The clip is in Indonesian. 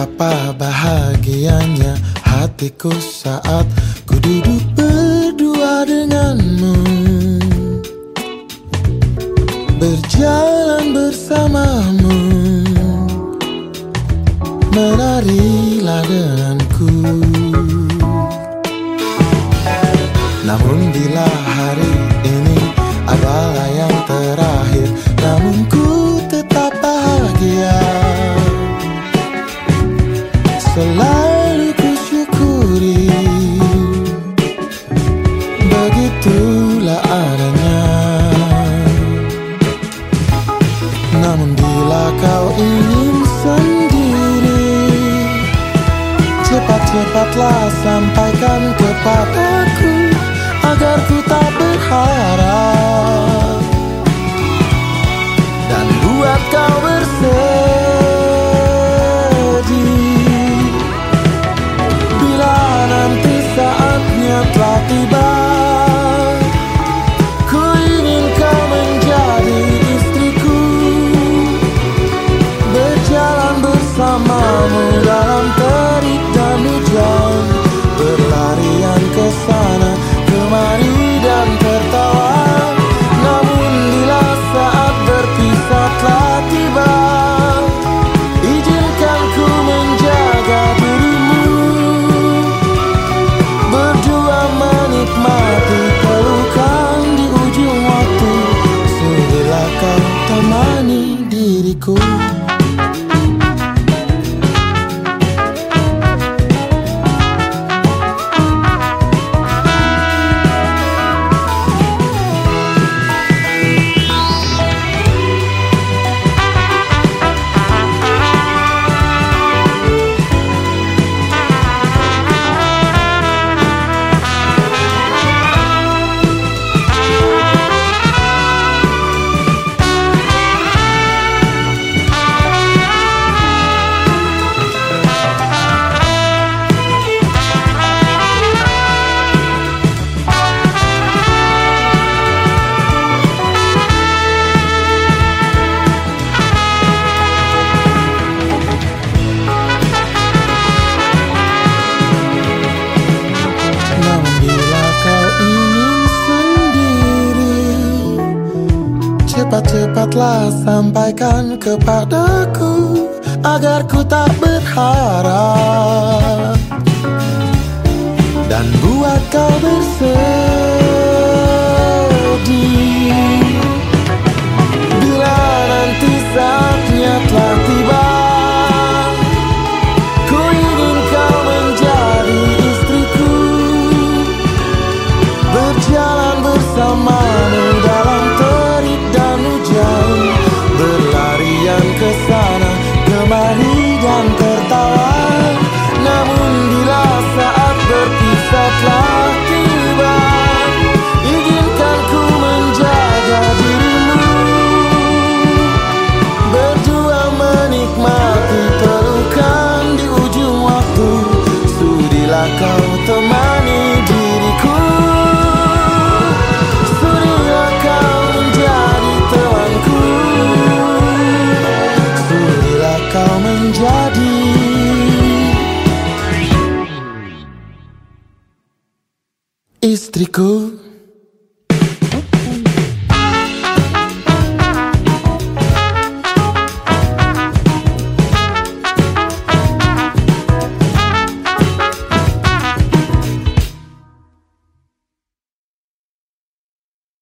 Betapa bahagianya hatiku saat ku duduk berdua denganmu. Berjalan bersamamu. Menarilah denganku. Namun bila hari ini adalah yang terakhir Cepatlah sampaikan kepadaku Agar ku tak berharap. cool. Cepat-cepatlah sampaikan kepadaku Agar ku tak berharap. menjadi. Istriku